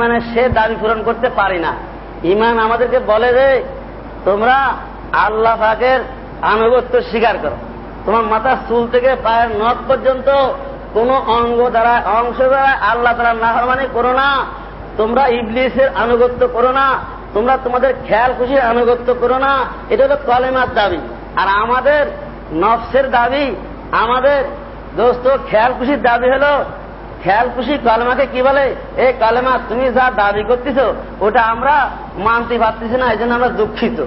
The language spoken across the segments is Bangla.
ইমানের সে দাবি পূরণ করতে পারি না। ইমান আমাদেরকে বলে যে, তোমরা আল্লাহ পাকের আনুগত্য স্বীকার করো। তোমার মাথার চুল থেকে পায়ের নখ পর্যন্ত কোন অঙ্গ দ্বারা, অংশ দ্বারা আল্লাহ তারা নাহরমানি করো না। তোমরা ইবলিসের আনুগত্য করো না। তোমরা তোমাদের খেয়াল খুশির আনুগত্য করো না। এটা হলো কলেমার দাবি। আর আমাদের নফসের দাবি, আমাদের দোস্ত, খেয়াল খুশির দাবি হলো খেয়াল খুশি কলেমাকে কি বলে? এই কলেমা, তুমি যা দাবি করতেছ, ওটা আমরা মানতে পারতেছি না এই জন্য আমরা দুঃখিত।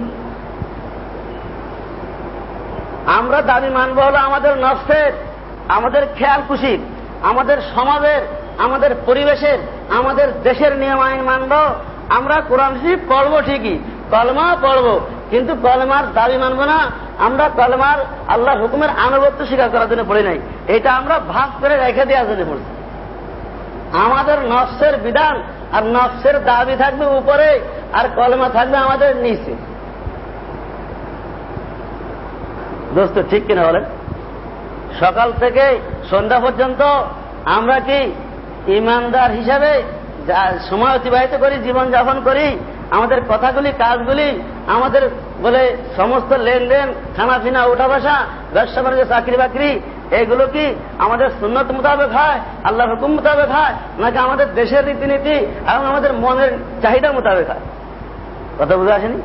আমরা দাবি মানবো হলো আমাদের নফসের, আমাদের খেয়াল খুশির, আমাদের সমাজের, আমাদের পরিবেশের, আমাদের দেশের নিয়ম আইন মানব। আমরা কোরআন শরীফ পড়ব ঠিকই কলমা পড়ব, কিন্তু কলমার দাবি মানব না। আমরা কলমার আল্লাহ হুকুমের আনুগত্য স্বীকার করার জন্য পড়ি নাই। এটা আমরা ভাগ করে রেখে দেওয়ার জন্য পড়ছি। আমাদের নফসের বিধান, আর নফসের দাবি থাকবে উপরে, আর কলমা থাকবে আমাদের নিচে। দোস্ত, ঠিক কিনা বলেন? সকাল থেকে সন্ধ্যা পর্যন্ত আমরা কি ইমানদার হিসাবে সময় অতিবাহিত করি জীবন যাপন করি? আমাদের কথাগুলি, কাজগুলি, আমাদের বলে সমস্ত লেনদেন, খানাপিনা উঠা বসা ব্যবসা বাণিজ্য চাকরি বাকরি এগুলো কি আমাদের সুন্নত মোতাবেক হয়? আল্লাহ হুকুম মোতাবেক হয়? নাকি আমাদের দেশের রীতিনীতি এবং আমাদের মনের চাহিদা মোতাবেক হয়? কথা বুঝে আসেনি?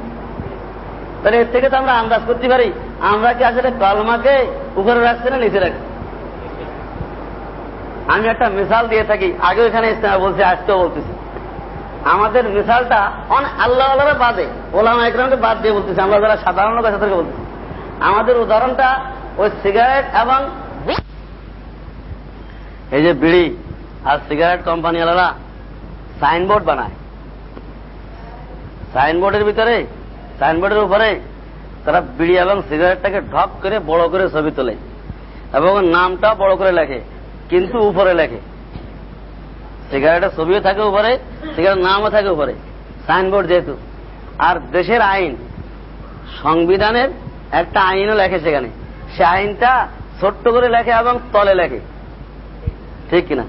তাহলে এর থেকে তো আমরা আন্দাজ করতে পারি, আমরা কি আসলে কলমাকে উপরে রাখছি না নিচে রাখছি আমি একটা মিসাল দিয়ে থাকি আগে এখানে বলছি, আজকেও বলতেছি। আমাদের মিসালটা অনেক আল্লাহ আল্লাহ বাদে ওলামা একরামকে বাদ দিয়ে বলতেছি, আমরা যারা সাধারণ লোক আছে বলতেছি। আমাদের উদাহরণটা ওই সিগারেট এবং এই যে বিড়ি আর সিগারেট কোম্পানি কোম্পানিওয়ালারা সাইনবোর্ড বানায়। সাইনবোর্ডের ভিতরে, সাইনবোর্ডের উপরে তারা বিড়ি এবং সিগারেটটাকে ঢক করে বড় করে ছবি তোলে এবং নামটা বড় করে লেখে, কিন্তু উপরে লেখে। সিগারেটের ছবিও থাকে উপরে সিগারেট নামও থাকে উপরে, সাইনবোর্ড যেহেতু। আর দেশের আইন, সংবিধানের একটা আইনও লেখে সেখানে। সে আইনটা ছোট্ট করে লেখে এবং তলে লেখে। ঠিক কিনা?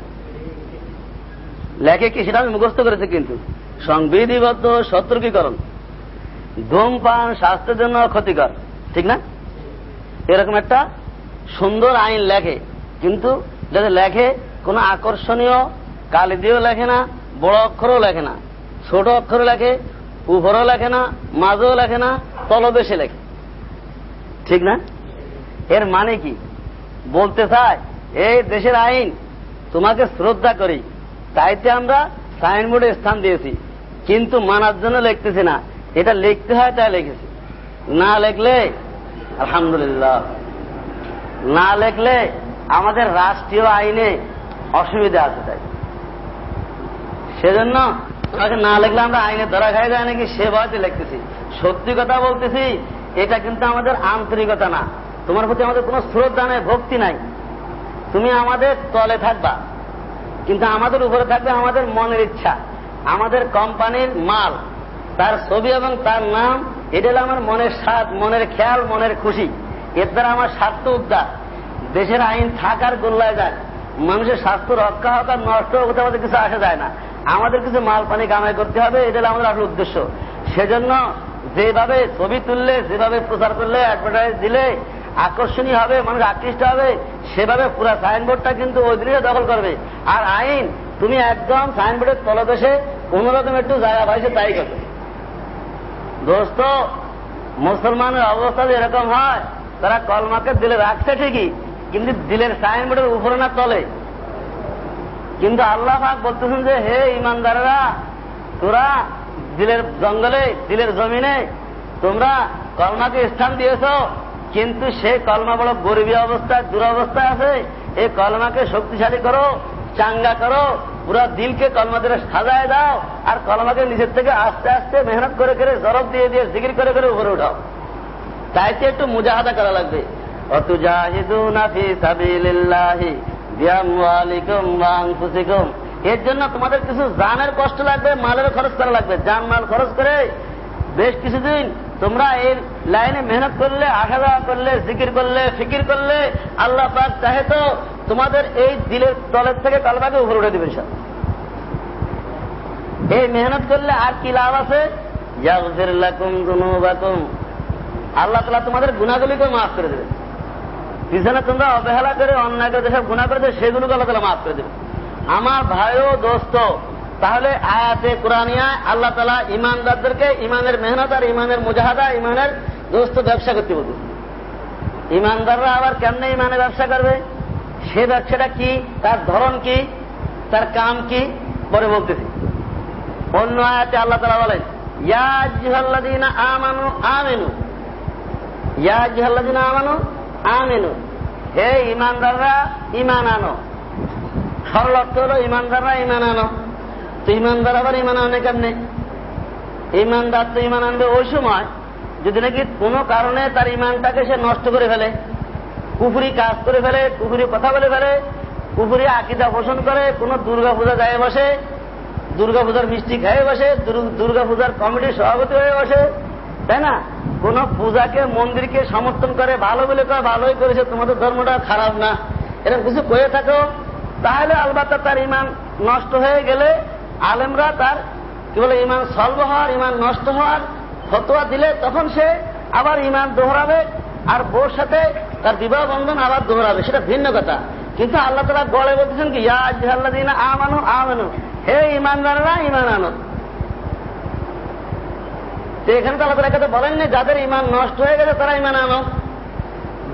লেখে কি সেটা আমি মুখস্থ করেছি কিন্তু। সংবিধিবদ্ধ সতর্কীকরণ ধূমপান স্বাস্থ্যের জন্য ক্ষতিকর, ঠিক না? এরকম একটা সুন্দর আইন লেখে, কিন্তু যাতে লেখে কোন আকর্ষণীয় কালি দিয়েও লেখে না, বড় অক্ষরও লেখে না, ছোট অক্ষরও লেখে, উপরেও লেখে না, মাঝেও লেখে না, তলদেশে লেখে। ঠিক না? এর মানে কি? বলতে চায়, এই দেশের আইন তোমাকে শ্রদ্ধা করি। তাইতে আমরা সাইনবোর্ডে স্থান দিয়েছি। কিন্তু মানার জন্য লিখতেছি না। এটা লিখতে হয়, তাই লিখেছি। না লিখলে, আলহামদুলিল্লাহ। না লিখলে আমাদের রাষ্ট্রীয় আইনে অসুবিধা আছে তাই। সেজন্য তোমাকে না লিখলে আমরা আইনে ধরা খাই যায় নাকি, সে ভয়তে লিখতেছি। সত্যি কথা বলতেছি, এটা কিন্তু আমাদের আন্তরিকতা না। তোমার প্রতি আমাদের কোনো শ্রদ্ধা নাই, ভক্তি নাই। তুমি আমাদের তলে থাকবা, কিন্তু আমাদের উপরে থাকবে আমাদের মনের ইচ্ছা, আমাদের কোম্পানির মাল, তার ছবি এবং তার নাম, এটা হলো আমার মনের স্বাদ, মনের খেয়াল, মনের খুশি, এর দ্বারা আমার স্বার্থ উদ্ধার। দেশের আইন থাকার গোল্লায় যায়, মানুষের স্বাস্থ্য রক্ষা হোক আর নষ্ট হোক আমাদের কিছু আসা যায় না। আমাদের কিছু মাল পানি কামাই করতে হবে, এটা আমাদের আসল উদ্দেশ্য। সেজন্য যেভাবে ছবি তুললে, যেভাবে প্রচার করলে অ্যাডভার্টাইজ দিলে আকর্ষণীয় হবে, মানুষ আকৃষ্ট হবে, সেভাবে পুরো সাইনবোর্ডটা কিন্তু ওই দিনে দখল করবে। আর আইন, তুমি একদম সাইনবোর্ডের তলদেশে কোন রকম একটু জায়গা পাইছে, তাই করবে। দোস্ত, মুসলমানের অবস্থা এরকম হয়, তারা কলমাকে দিলে রাখছে ঠিকই, কিন্তু দিলের সাইনবোর্ডের উপরে না তলে। কিন্তু আল্লাহ বলতেছেন যে, হে ইমানদারেরা, তোরা দিলের জঙ্গলে, দিলের জমিনে তোমরা কলমাকে স্থান দিয়েছ কিন্তু সে কলমা বড় গরিবী অবস্থায় দুরবস্থায় আছে। এই কলমাকে শক্তিশালী করো, চাঙ্গা করো, পুরো দিলকে কলমা দিয়ে সাজায় দাও, আর কলমাকে নিজের থেকে আস্তে আস্তে মেহনত করে করে জরব দিয়ে দিয়ে জিকির করে করে উপরে উঠাও। তাইতে একটু মুজাহাদা করা লাগবে। এর জন্য তোমাদের কিছু জানের কষ্ট লাগবে মালের খরচ করা লাগবে। জান, মাল খরচ করে বেশ কিছুদিন তোমরা এই লাইনে মেহনত করলে আশা করলে, জিকির করলে, ফিকির করলে, আল্লাহ পাক চাহে তো তোমাদের এই দিলের তলের থেকে কালবাকে উপরে উঠে দিবেন সব এই মেহনত করলে আর কি লাভ আছে? আল্লাহ তালা তোমাদের গুণাগুলিকে মাফ করে দেবে। পিছনে তোমরা অবহেলা করে, অন্যায় করে যেসব গুণা করে দেবে সেগুলোকে আল্লাহ তালা মাফ করে দেবে। আমার ভাইও দোস্ত তাহলে আয়াতে কোরআনিয়া আল্লাহ তালা ইমানদারদেরকে ইমানের মেহনত আর ইমানের মুজাহাদা ইমানের দোস্ত ব্যবসা করতে বলবে। ইমানদাররা আবার কেমনে ইমানে ব্যবসা করবে? সে ব্যবসাটা কি? তার ধরন কি? তার কাম কি? পরে বলতেছি। অন্য আয়াতে আল্লাহ তালা বলেন আমানু আমেনু। হে ইমানদাররা ইমান আনো। সরল অর্থ হলো ইমানদাররা ইমান আনো। তো ইমানদার আবার ইমান আনে কেমনে? ইমানদার তো ইমান আনবে ওই সময়, যদি নাকি কোনো কারণে তার ইমানটাকে সে নষ্ট করে ফেলে, কুফুরি কাজ করে ফেলে, কুফুরি কথা বলে ফেলে, কুফুরি আকিদা পোষণ করে, কোন দুর্গা পূজা গায়ে বসে দুর্গা পূজার মিষ্টি খেয়ে বসে, দুর্গা পূজার কমিটির সভাপতি হয়ে বসে, তাই না? কোন পূজাকে, মন্দিরকে সমর্থন করে, ভালো বলে কয়, ভালোই করেছে, তোমাদের ধর্মটা খারাপ না। এরকম কিছু করে থাকো, তাহলে আলবাতা তার ইমান নষ্ট হয়ে গেলে আলেমরা তার, কি বলে ইমান সলভ হওয়ার ইমান নষ্ট হওয়ার ফতোয়া দিলে তখন সে আবার ইমান দোহরাবে আর বোর সাথে তার বিবাহ বন্ধন আবার দোহরাবে। সেটা ভিন্ন কথা। কিন্তু আল্লাহ তালা গড়ে বলতেছেন কি আল্লাহ দিন আমানু আমানু, হে ইমানদাররা ইমান আনো। তো এখানে তো আল্লাহ তালা কথা বলেননি যাদের ইমান নষ্ট হয়ে গেছে তারা ইমান আনো।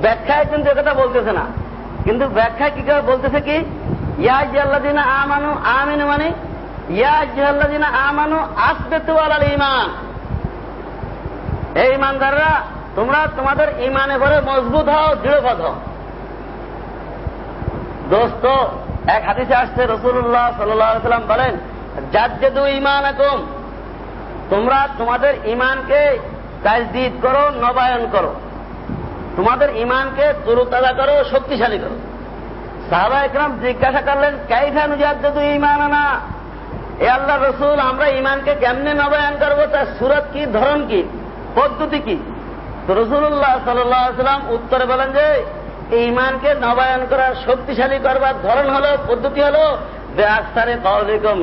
ব্যাখ্যায় কিন্তু একথা বলতেছে না। কিন্তু ব্যাখ্যায় কি করে বলতেছে কি ইয়াজ আল্লাহ দিন আমানু, আমিনু মানে আমানু ইমান এই ইমানদাররা তোমরা তোমাদের ইমানে ভরে মজবুত হও দৃঢ়পদ হও। দোস্ত, এক হাদিসে আসছে রসুল্লাহ সাল্লাম বলেন, জাজ্জেদু ইমান একম তোমরা তোমাদের ইমানকে তাজদিদ করো, নবায়ন করো। তোমাদের ইমানকে তুরুতাজা করো, শক্তিশালী করো। সাহাবা একরাম জিজ্ঞাসা করলেন, কাইফা নুজাদ্দু ইমান আনা এ আল্লাহ রসুল, আমরা ইমানকে কেমনে নবায়ন করব? তার সুরত কি, ধরন কি, পদ্ধতি কি? তো রসুল্লাহ সাল্লাম উত্তরে বলেন যে ইমানকে নবায়ন করার শক্তিশালী করবার ধরন হলো, পদ্ধতি হলো বেআসারে কৌলিকম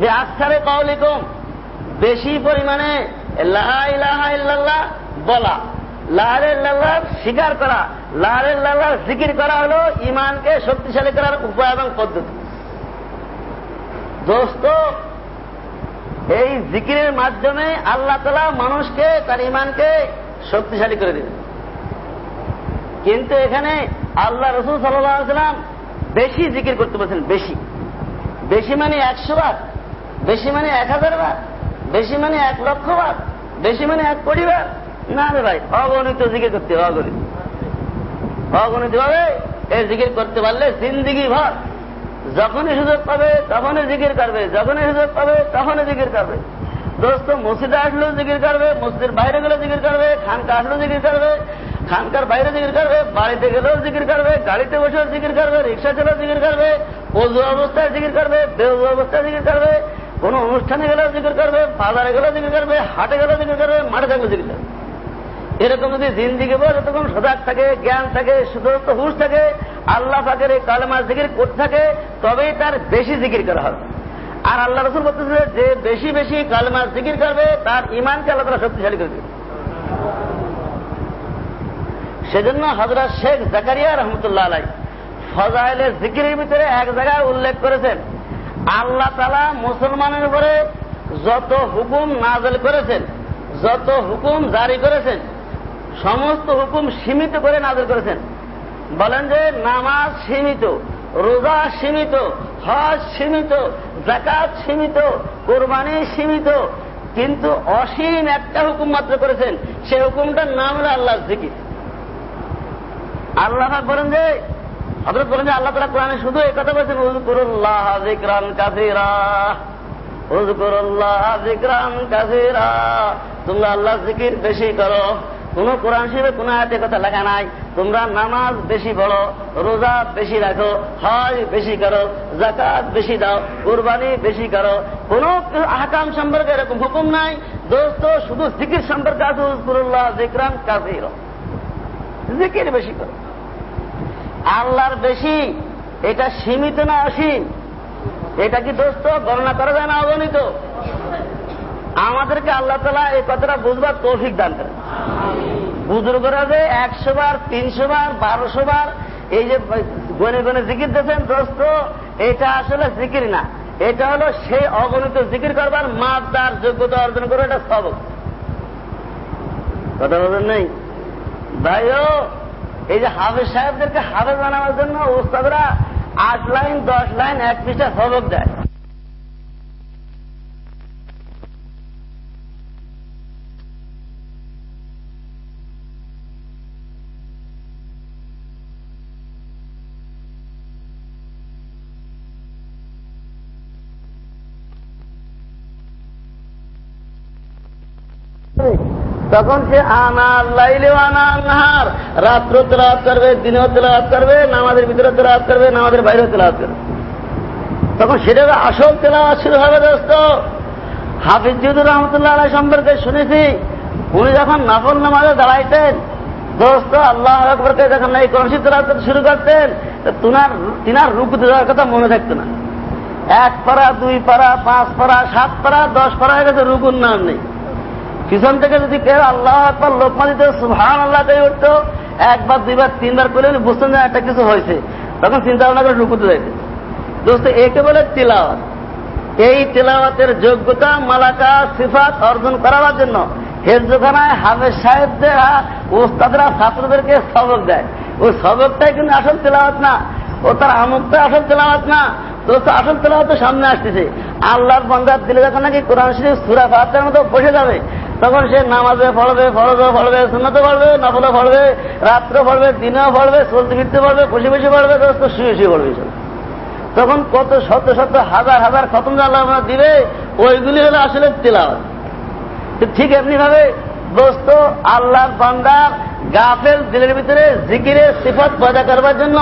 বেআসারে কৌলিকম বেশি পরিমাণে ইল্লাল্লাহ বলা। লাল্লাহ স্বীকার করা। লাল্লাহ জিকির করা হলো ইমানকে শক্তিশালী করার উপায় এবং পদ্ধতি। দোস্ত, এই জিকিরের মাধ্যমে আল্লাহ তালা মানুষকে, তার ইমানকে শক্তিশালী করে দিবেন কিন্তু এখানে আল্লাহ রসুল সাল্লাম বেশি জিকির করতে বলছেন, বেশি। বেশি মানে একশো বার, বেশি মানে এক হাজার বার, বেশি মানে এক লক্ষ বার, বেশি মানে এক কোটি বার। না রে ভাই অগণিত জিকির করতে হবে অগণিত অগণিত ভাবে এই জিকির করতে পারলে জিন্দিগি ভর যখনই সুযোগ পাবে তখনই জিকির করবে যখনই সুযোগ পাবে তখনই জিকির করবে দোস্ত মসজিদে আসলেও জিকির করবে মসজিদের বাইরে গেলেও জিকির করবে খানকা আসলেও জিকির করবে খানকার বাইরে জিকির করবে বাড়িতে গেলেও জিকির করবে গাড়িতে বসেও জিকির করবে রিক্সা চালেও জিকির করবে অজু অবস্থায় জিকির করবে বেউজু অবস্থায় জিকির করবে কোন অনুষ্ঠানে গেলেও জিকির করবে বাজারে গেলেও জিকির করবে হাটে গেলেও জিকির করবে মাঠে থাকলেও জিকির করবে এরকম যদি জিন্দিগি বল যতক্ষণ সজাগ থাকে, জ্ঞান থাকে সুদত্ত হুশ থাকে, আল্লাহ পাকের এই কালেমা জিকির করতে থাকে, তবেই তার বেশি জিকির করা হবে। আর আল্লাহ রসুল বলতেছে যে বেশি বেশি কালেমা জিকির করবে, তার ইমানকে আল্লাহ তারা শক্তিশালী করবে সেজন্য হজরত শেখ জাকারিয়া রহমতুল্লাহ আলাই ফজাইলে জিকিরের ভিতরে এক জায়গায় উল্লেখ করেছেন, আল্লাহ তালা মুসলমানের উপরে যত হুকুম নাজল করেছেন, যত হুকুম জারি করেছেন সমস্ত হুকুম সীমিত করে নাজর করেছেন। বলেন যে নামাজ সীমিত, রোজা সীমিত, হজ সীমিত জাকাত সীমিত, কোরবানি সীমিত, কিন্তু অসীম একটা হুকুম মাত্র করেছেন। সে হুকুমটার নাম হলো আল্লাহ জিকির। আল্লাহ বলেন যে হজরত বলেন যে আল্লাহ তালা কোরআনে শুধু এই কথা বলছেন উজকুরুল্লাহ জিকরান কাসিরা তোমরা আল্লাহ জিকির বেশি করো। কোন কোরআন শিবে কোন আয়াতে কথা লেখা নাই। তোমরা নামাজ বেশি পড়ো, রোজা বেশি রাখো, হজ বেশি করো জাকাত বেশি দাও, কোরবানি বেশি করো। কোন আহকাম সম্পর্কে এরকম হুকুম নাই। দোস্ত, শুধু জিকির সম্পর্কে আছে উজকুরুল্লাহ জিকরান কাসির। জিকির বেশি করো। আল্লাহর বেশি, এটা সীমিত না অসীম? এটা কি দোস্ত গণনা করা যায় না অগণিত? আমাদেরকে আল্লাহ তালা এই কথাটা বুঝবার তৌফিক দান করেন। বুজুর্গরা যে একশো বার, তিনশো বার, বারোশো বার এই যে গনে গনে জিকির দিয়েছেন, দোস্ত, এটা আসলে জিকির না। এটা হলো সেই অগণিত জিকির করবার মাদার যোগ্যতা অর্জন করে এটা সবক। কথা বলেন নেই? ভাইও, এই যে হাফেজ সাহেবদেরকে হাফেজ বানানোর জন্য ওস্তাদরা আট লাইন, দশ লাইন, এক পৃষ্ঠা সবক দেয়। তখন সে আনার লাইলে আনা নাহার রাত্র তেলাওয়াত করবে, দিনেও তেলাওয়াত করবে, নামাজের ভিতরে তেলাওয়াত করবে, নামাজের বাইরেও তেলাওয়াত করবে। তখন সেটা আসল তেলাওয়াত শুরু হবে দোস্ত। হাফিজ জিদুর রহমতুল্লাহ আলাই সম্পর্কে শুনেছি। উনি যখন নফল নামাজে দাঁড়াইতেন, দোস্ত, আল্লাহ আকবরকে যখন এই কনসি তেলাওয়াত শুরু করতেন তিনার তিনার রুকু দেওয়ার কথা মনে থাকতো না। এক পারা, দুই পারা, পাঁচ পারা, সাত পারা, দশ পারা হয়ে গেছে রুকুর নাম নেই। পিছন থেকে যদি কেউ আল্লাহ একবার লোকমা দিতে সুহান আল্লাহ দিয়ে উঠতো, একবার, দুইবার, তিনবার করে বুঝতেন যে একটা কিছু হয়েছে তখন চিন্তা ভাবনা করে রুকুতে যাইতে। দোস্ত, একে বলে তিলাওয়াত। এই তেলাওয়াতের যোগ্যতা মালাকা সিফাত অর্জন করার জন্য হেফজোখানায় হাফেজ সাহেবদেরা ওস্তাদরা ছাত্রদেরকে সবক দেয়। ওই সবকটাই কিন্তু আসল তেলাওয়াত না। ও তার আমুকটা আসল তেলাওয়াত না। দোস্ত, আসল তেলাওয়াত সামনে আসতেছে। আল্লাহর বন্দার দিলে যখন নাকি কোরআন শরীফ সুরা ফাতের মতো বসে যাবে তখন সে নামাজে পড়বে ফরজও পড়বে, সুন্নতে পড়বে, নফলে পড়বে, রাত্রে পড়বে, দিনেও পড়বে, চলতে ফিরতে পড়বে, বসে বসে পড়বে, দোস্ত, শুয়ে শুয়ে পড়বে তখন কত শত শত হাজার হাজার খতম আল্লাহ দিবে, ওইগুলি হলো আসলে তেলাওয়াত। ঠিক এমনি ভাবে দোস্ত, আল্লাহর বান্দার গাফেল দিলের ভিতরে জিকিরে সিফত পয়দা করবার জন্য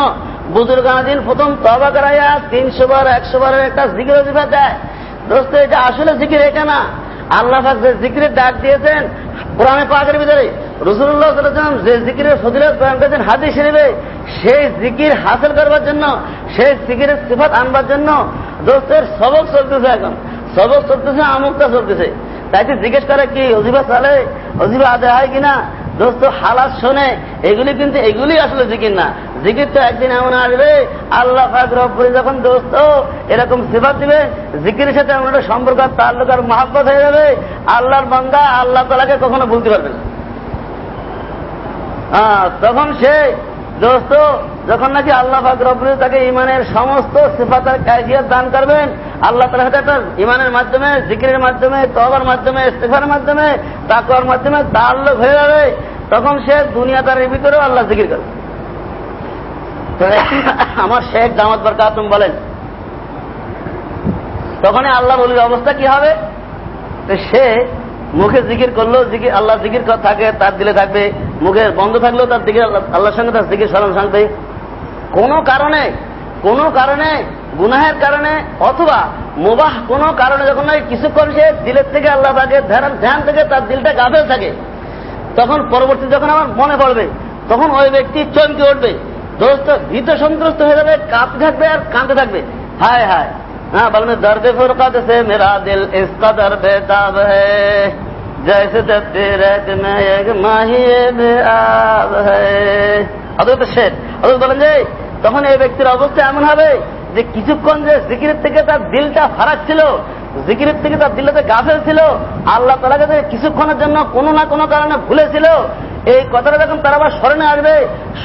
বুজুর বুজুর্গানাদিন প্রথম তবা করাইয়া তিনশো বার, একশো বারের একটা জিকির সিফাত দেয়। দোস্ত, এটা আসলে জিকির, এটা না। আল্লাহ যে জিকিরের ডাক দিয়েছেন, কোরআনে পাকের ভিতরে রসুল্লাহ সাল্লাম যে জিকিরের ফজিলত প্রদান করেছেন, হাদিস শরীফে সেই জিকির হাসিল করবার জন্য, সেই জিকিরের সিফাত আনবার জন্য দোস্তের সবক চলতেছে এখন। সবক চলতেছে, আমুকটা চলতেছে। তাইতে জিজ্ঞেস করে কি, অজিবা চলে, অজিবা আদায় হয় কিনা? দোস্ত, হালাত শোনে, এগুলি কিন্তু, এগুলি আসলে জিকির না। জিকির তো একদিন এমন আসবে, আল্লাহ ফাক রব্বরি যখন দোস্ত এরকম সেবা দিবে, জিকিরের সাথে এমন একটা সম্পর্ক তাল্লুক আর মহাব্বত হয়ে যাবে, আল্লাহর বান্দা আল্লাহ তালাকে কখনো ভুলতে পারবে না। হ্যাঁ তখন সে দোস্ত যখন নাকি আল্লাহ ফাক রব্বরি তাকে ইমানের সমস্ত সিফাতার কায়দিয়াত দান করবেন, আল্লাহ তালা সাথে একটা ইমানের মাধ্যমে, জিকিরের মাধ্যমে তবার মাধ্যমে ইস্তেফার মাধ্যমে, তাকওয়ার মাধ্যমে তাল্লুক হয়ে যাবে, তখন সে দুনিয়া তার ভিতরেও আল্লাহ জিকির করবে। আমার শেখ জামাত বরকাতুম বলেন। তখন আল্লাহ বলির অবস্থা কি হবে? সে মুখে জিকির করলেও জিকির আল্লাহ জিকির থাকে, তার দিলে থাকবে। মুখে বন্ধ থাকলেও তার দিকে আল্লাহর সঙ্গে তার জিকির স্মরণ থাকবে। কোনো কারণে কোনো কারণে, গুনাহের কারণে, অথবা মোবাহ কোনো কারণে যখন নয় কিছুক্ষণ সে দিলের থেকে আল্লাহ থাকে ধ্যান থেকে তার দিলটা গাফেল থাকে। তখন পরবর্তী যখন আমার মনে পড়বে, তখন ওই ব্যক্তি চমকে উঠবে। দোস্ত, ভীত সন্ত্রস্ত হয়ে যাবে কাঁপ থাকবে আর কাঁদতে থাকবে। হায় হায়। হ্যাঁ বলবে, দর্দে ফোর কাঁদেছে মেরা দিল ইস্তা কদর বেতাব হ্যাঁ জৈসে মাহিয়ে বেআব হ্যাঁ বলেন যে, তখন এই ব্যক্তির অবস্থা এমন হবে যে, কিছুক্ষণ যে জিকির থেকে তার দিলটা ফারাক ছিল জিকির থেকে তার দিলটাতে গাফেল ছিল, আল্লাহ তালাকে কিছুক্ষণের জন্য কোনো না কোনো কারণে ভুলেছিল এই কথাটা যখন তার আবার স্মরণে আসবে,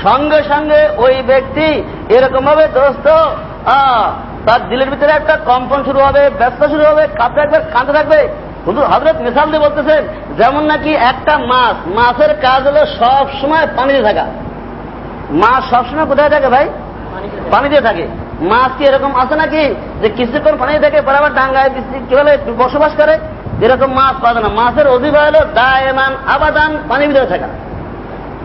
সঙ্গে সঙ্গে ওই ব্যক্তি এরকম ভাবে দোস্ত তার দিলের ভিতরে একটা কম্পন শুরু হবে ব্যবসা শুরু হবে, কাঁপতে থাকবে কাঁদতে থাকবে। শুধু হজরত মিসাল দিয়ে বলতেছেন, যেমন নাকি একটা মাছ, মাছের কাজ হলো সব সময় পানিতে থাকা। মাছ সবসময় কোথায় থাকে ভাই? পানিতে থাকে। মাছ কি এরকম আছে নাকি যে কিছুক্ষণ পানিতে থাকে বরাবর ডাঙ্গায় কি বলে, বসবাস করে? এরকম মাছ পাবে না। মাছের অধিবা হলো দায়মান, আবাদান, পানির ভিতরে থাকা।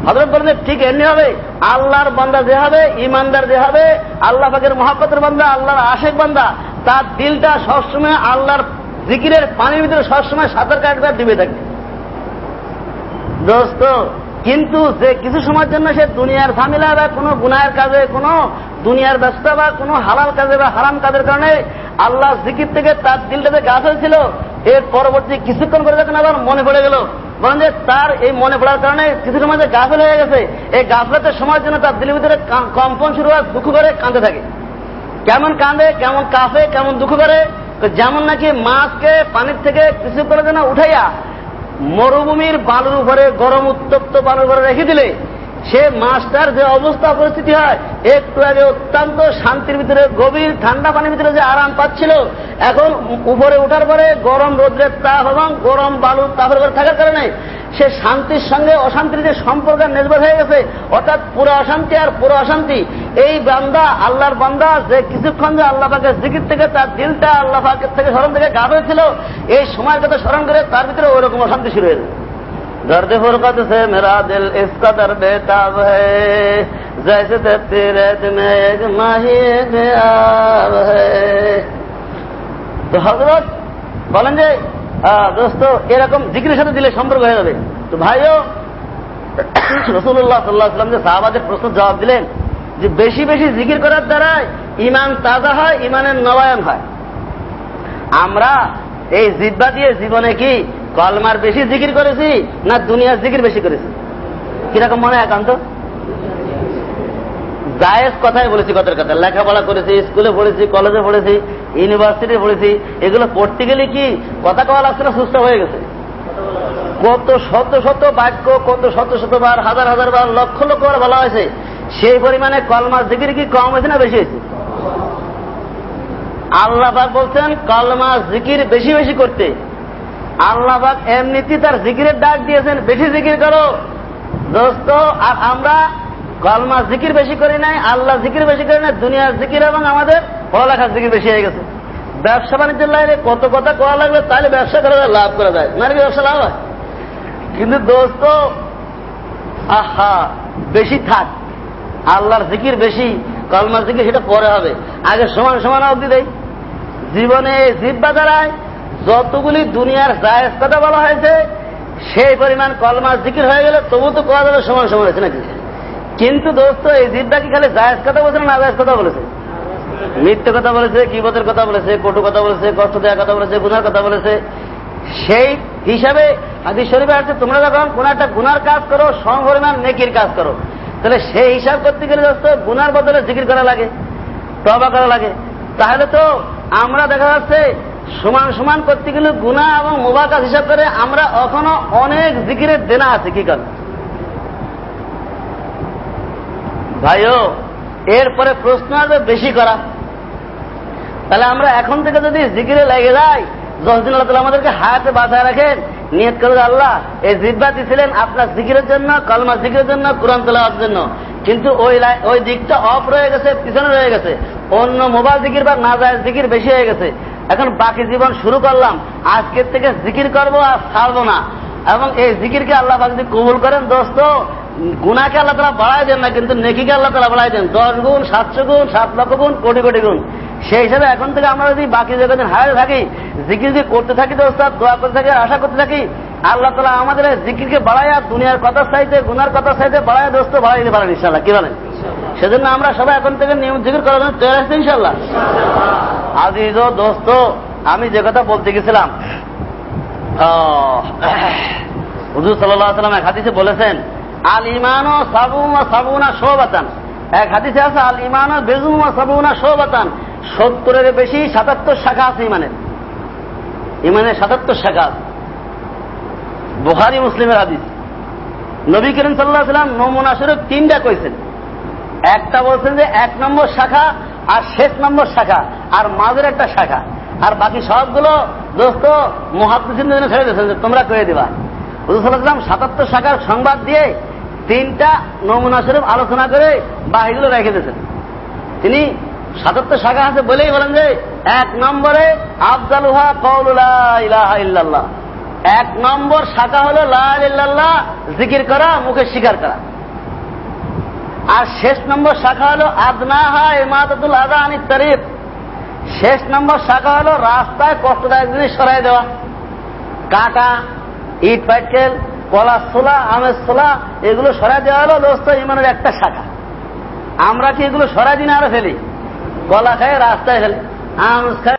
হজরত বলেন, ঠিক এমনি হবে। আল্লাহর বান্দা যে হবে ইমানদার যে হবে, আল্লাহ পাকের মহাপতের বান্দা, আল্লাহর আশেক বান্দা, তার দিলটা সবসময় আল্লাহর জিকিরের পানির ভিতরে সবসময় সাঁতার কাটবে আর ডুবে থাকবে। দোস্ত কিন্তু যে কিছু সময়ের জন্য সে দুনিয়ার ঝামেলা বা কোনো গুনায়ের কাজে, কোনো দুনিয়ার ব্যবসা বা কোনো হালাল কাজে বা হারাম কাজের কারণে আল্লাহ জিকির থেকে তার দিলটাতে গাছ হয়েছিল এর পরবর্তী কিছুক্ষণ করে যখন আবার মনে পড়ে গেল বলেন যে তার এই মনে পড়ার কারণে কিছু সময় যে গাফেল হয়ে গেছে, এই গাফলাতের সময়ের জন্য তার দিলের ভিতরে কম্পন শুরু হয় দুঃখ করে কাঁদতে থাকে। কেমন কাঁদে, কেমন কাঁপে, কেমন দুঃখ করে যেমন নাকি মাছকে পানির থেকে কিছু করে যেন উঠাইয়া মরুভূমির বালুর উপরে গরম উত্তপ্ত বালুর উপরে রেখে দিলে সে মাছটার যে অবস্থা, পরিস্থিতি হয়, একটু আগে অত্যন্ত শান্তির ভিতরে, গভীর ঠান্ডা পানির ভিতরে যে আরাম পাচ্ছিল, এখন উপরে উঠার পরে গরম রোদ্রের তাপ এবং গরম বালুর তাপের উপরে থাকার কারণে সে শান্তির সঙ্গে অশান্তির যে সম্পর্ক নির্ভর হয়ে গেছে, অর্থাৎ পুরো অশান্তি আর পুরো অশান্তি এই বান্দা আল্লাহর বান্দা যে কিছুক্ষণ যে আল্লাহ জিকির থেকে তার দিলটা আল্লাহ থেকে স্মরণ থেকে গা ছিল এই সময় কথা স্মরণ করে তার ভিতরে ওই রকম অশান্তি শুরু হয়েছে দর্দ ফুরকত সে মেরা দিল ইসকা বেতাব হ্যাসে তপ্তি রেত এক মাহি তো হজরত বলেন যে দোস্ত, এরকম জিকিরের সাথে দিলে সম্পর্ক হয়ে যাবে। তো ভাইও রসুল্লাহ সাল্লাহ সাল্লাম যে সাহাবাদের প্রশ্ন জবাব দিলেন যে বেশি বেশি জিকির করার দ্বারা ইমান তাজা হয় ইমানের নবায়ন হয়। আমরা এই জিব্বা দিয়ে জীবনে কি কলমার বেশি জিকির করেছি না দুনিয়ার জিকির বেশি করেছি? কীরকম মনে একান্ত? জায়েজ কথাই বলেছি কথার কথা। লেখাপড়া করেছি, স্কুলে পড়েছি, কলেজে পড়েছি ইউনিভার্সিটি পড়েছি, এগুলো পড়তে গেলে কি কথা কওয়া লাগছে না, সুস্থ হয়ে গেছে? কত শত শত বাক্য, কত শত শত বার হাজার হাজার বার লক্ষ লক্ষ বার বলা হয়েছে। সেই পরিমাণে কলমার জিকির কি কম হয়েছে না বেশি হয়েছে? আল্লাহবাক বলছেন, কলমা জিকির বেশি বেশি করতে। আল্লাহবাক এমনিতে তার জিকিরের ডাক দিয়েছেন, বেশি জিকির করো। দোস্ত, আর আমরা কলমা জিকির বেশি করি নাই, আল্লাহ জিকির বেশি করি নাই, দুনিয়ার জিকির এবং আমাদের পড়ালেখার জিকির বেশি হয়ে গেছে। ব্যবসা বাণিজ্যের লাইনে কত কথা করা লাগবে, তাহলে ব্যবসা করা যায় লাভ করা যায়। নাকি ব্যবসা লাভ হয়? কিন্তু দোস্ত, আহা, বেশি থাক। আল্লাহর জিকির বেশি, কলমার জিকির সেটা পরে হবে। আগে সমান সমান অবধি দেয় জীবনে জিব্বা দ্বারায় যতগুলি দুনিয়ার জায়েজ কথা বলা হয়েছে, সেই পরিমাণ কলমার জিকির হয়ে গেলে তবু তো কোয়া যাবে সমান সমান হয়েছে নাকি? কিন্তু দোস্ত, এই জিব্বা কি খালি জায়েজ কথা বলছে না জায়েজ কথা বলেছে? মিথ্যে কথা বলেছে, কিবতের কথা বলেছে, কটু কথা বলেছে, কষ্ট দেওয়ার কথা বলেছে, গুনার কথা বলেছে। সেই হিসাবে হাদিস শরীফে আছে, তোমরা যখন কোন একটা গুনার কাজ করো, সম পরিমাণ নেকির কাজ করো। তাহলে সেই হিসাব করতে গেলে দোস্ত, গুনার বদলে জিকির করা লাগে তবা করা লাগে। তাহলে তো আমরা দেখা যাচ্ছে সমান সমান করতে গেলে গুণা এবং মোবাকাত হিসাব করে আমরা এখনও অনেক জিকিরের দেনা আছে, কি কারণ ভাইও, এরপরে প্রশ্ন আসবে বেশি করা। তাহলে আমরা এখন থেকে যদি জিকিরে লেগে যাই যতদিন আল্লাহ আমাদেরকে হায়াতে বাঁচায় রাখেন। নিয়ত করে আল্লাহ, এই জিব্বা দিছিলেন আপনার জিকিরের জন্য কলমা জিকিরের জন্য, কোরআন তোলার জন্য। কিন্তু ওই ওই দিকটা অফ রয়ে গেছে, পিছনে রয়ে গেছে। অন্য মোবাইল জিকির বা না যায় জিকির বেশি হয়ে গেছে। এখন বাকি জীবন শুরু করলাম। আজকের থেকে জিকির করব আর ছাড়বো না। এবং এই জিকিরকে আল্লাহ যদি কবুল করেন, দোস্ত গুণাকে আল্লাহ তালা বাড়াই দেন না, কিন্তু নেকিকে আল্লাহ তালা বাড়াই দেন। দশ গুণ, সাতশো গুণ, সাত লক্ষ গুণ, কোটি কোটি গুণ। সেই হিসাবে এখন থেকে আমরা যদি বাকি জগতের হারে থাকি, জিকির যদি করতে থাকি দোস্ত দোয়া করতে থাকি, আশা করতে থাকি, আল্লাহ তালা আমাদের জিকিরকে বাড়াইয়া দুনিয়ার কথা চাইতে, গুনার কথা চাইতে বাড়াইয়া দোস্ত বাড়াই দিতে পারেন ইনশাল্লাহ কি বলেন? সেজন্য আমরা সবাই এখন থেকে নিয়ম জিকির করার জন্য তৈরি আসছি ইনশাল্লাহ আজিজ দোস্ত, আমি যে কথা বলতে গেছিলাম হুজুর সাল্লাহ সাল্লাম এক হাদিসে বলেছেন, আল ইমানো সাবুমা সাবুনা শোবাতান। এক হাদিসে আছে, আল ইমানো বেজুমা সাবুনা শোবাতান। সত্তরের বেশি সাতাত্তর শাখা আছে ইমানের। ইমানের সাতাত্তর শাখা আছে। বুহারি মুসলিমের হাদিস। নবী করিম সাল্লাহ সাল্লাম নমুনা স্বরূপ তিনটা কইছেন। একটা বলছেন যে এক নম্বর শাখা আর শেষ নম্বর শাখা আর মাঝের একটা শাখা। আর বাকি সবগুলো দোস্ত মহাত্মসিন জন্য ছেড়ে দিয়েছেন যে তোমরা কয়ে দিবা। হুজুরাম সাতাত্তর শাখার সংবাদ দিয়ে তিনটা নমুনা স্বরূপ আলোচনা করে বাহিগুলো রেখে দিয়েছেন। তিনি সাতাত্তর শাখা আছে বলেই বলেন যে এক নম্বরে আফজালুহা ইল্লাল্লাহ। এক নম্বর শাখা হলো লাহ জিকির করা, মুখে স্বীকার করা। আর শেষ নম্বর শাখা হলো আদনাহা ইমাদুল আদা আনি তারিফ। শেষ নম্বর শাখা হলো রাস্তায় কষ্টদায়ক জিনিস সরাই দেওয়া। কাটা, ইট পাইকেল কলা ছোলা, আমের ছোলা, এগুলো সরাই দেওয়া হলো দোস্ত, ইমানের একটা শাখা। আমরা কি এগুলো সরাই দিন আরও ফেলি? কলা খায় রাস্তায় ফেলি আম খায়